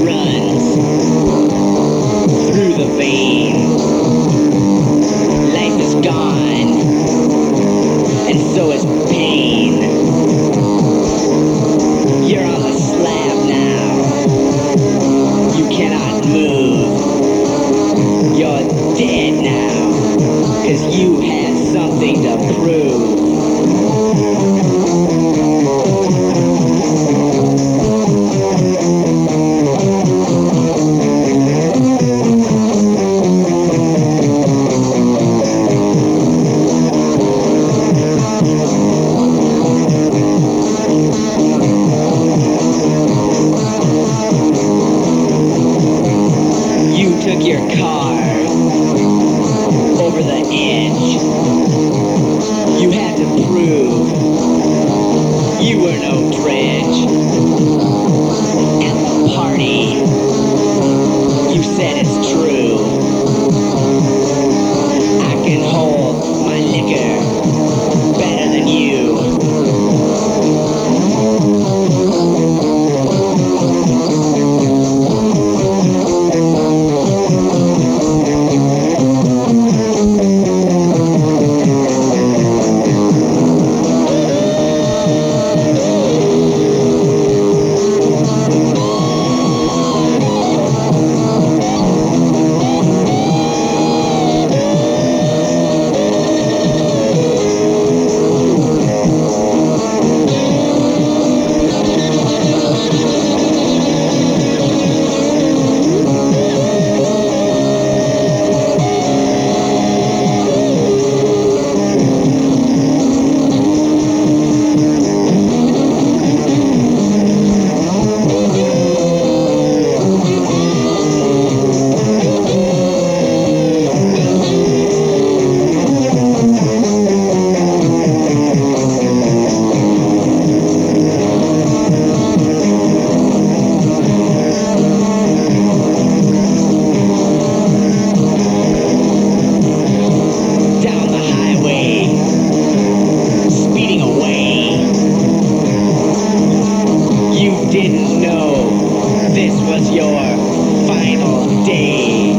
runs through the veins. Life is gone, and so is pain. You're on the slab now. You cannot move. You're dead now, cause you had something to prove. You were no dredge. At the party, you said it's true. didn't know this was your final day.